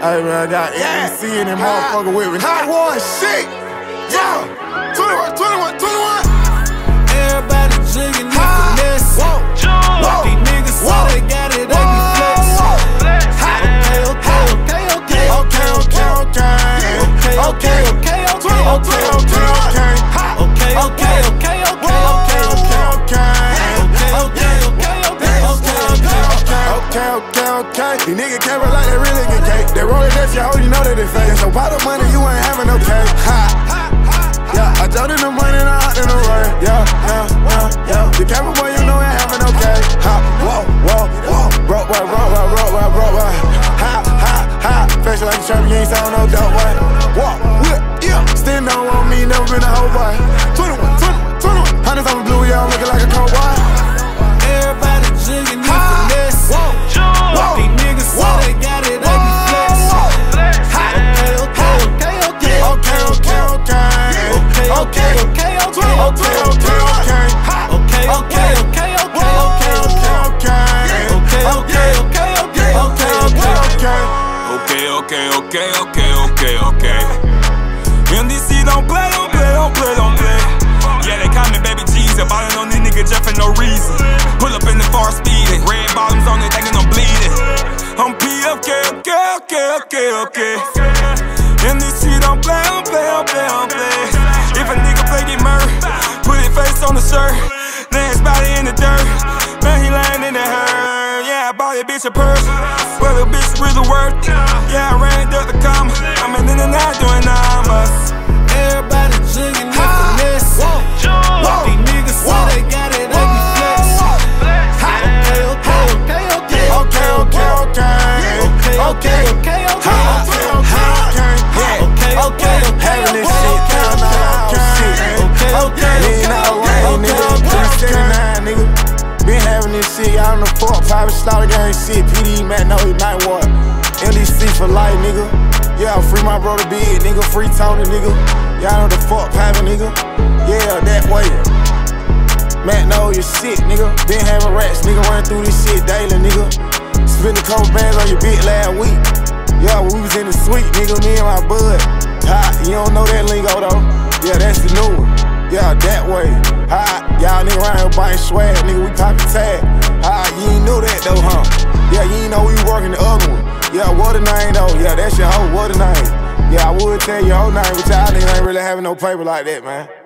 Hey man, I got Yeah. NBC in that motherfucker with me. Hot one shit. Yeah. Okay. Okay, okay. These niggas can't like they really get cake. They rollin' that shit, hoe, you know that they fake. So pot of money, you ain't having no cake. Ha. Yeah, I told in the money I out in the rain. Yeah, yeah, yeah, yeah. The camera boy, you know ain't having no cake. Ha. Whoa, whoa, whoa. Broke boy, broke boy, broke boy, broke boy. Ha, ha, ha. Face like a trap, you ain't sound no dope boy. Whoa, whip, yeah. Don't want me, never been a hoe boy. 21, 21, 21. Hundreds on the blue, I'm looking like a cold boy. Okay, Okay, okay, okay. okay, okay, okay, okay, okay, okay, Okay, okay. okay, okay, okay, okay, okay. Okay, Okay, okay. okay, okay, okay, okay, okay. MDC don't play, don't play, don't play, don't play. Yeah, they call me Baby Jesus, ballin' on these niggas just for no reason. Pull up in the far speeding, red bottoms on it, thinking I'm bleeding. I'm PFK, okay, okay, okay, okay. Don't play, don't play, don't play, I bought that bitch a purse. Well, the bitch really worth shit, y'all the fork, private slaughter gang shit. PD, man, no, he night what? MDC for life, nigga. Yeah, free my brother big, nigga. Free Tony, nigga. Y'all know the fuck private, nigga. Yeah, that way. Matt know your shit, nigga. Been having rats, nigga, running through this shit daily, nigga. Spend a couple bands on your bitch last week. Yeah, we was in the suite, nigga, me and my bud. Ha, you don't know that lingo though. Yeah, that's the new one. Yeah, that way. Ha, y'all nigga around here buying swag, nigga, we poppin' name though. Yeah, that's your hoe, what a name. Yeah, I would tell your whole name, but y'all niggas ain't really having no paper like that, man.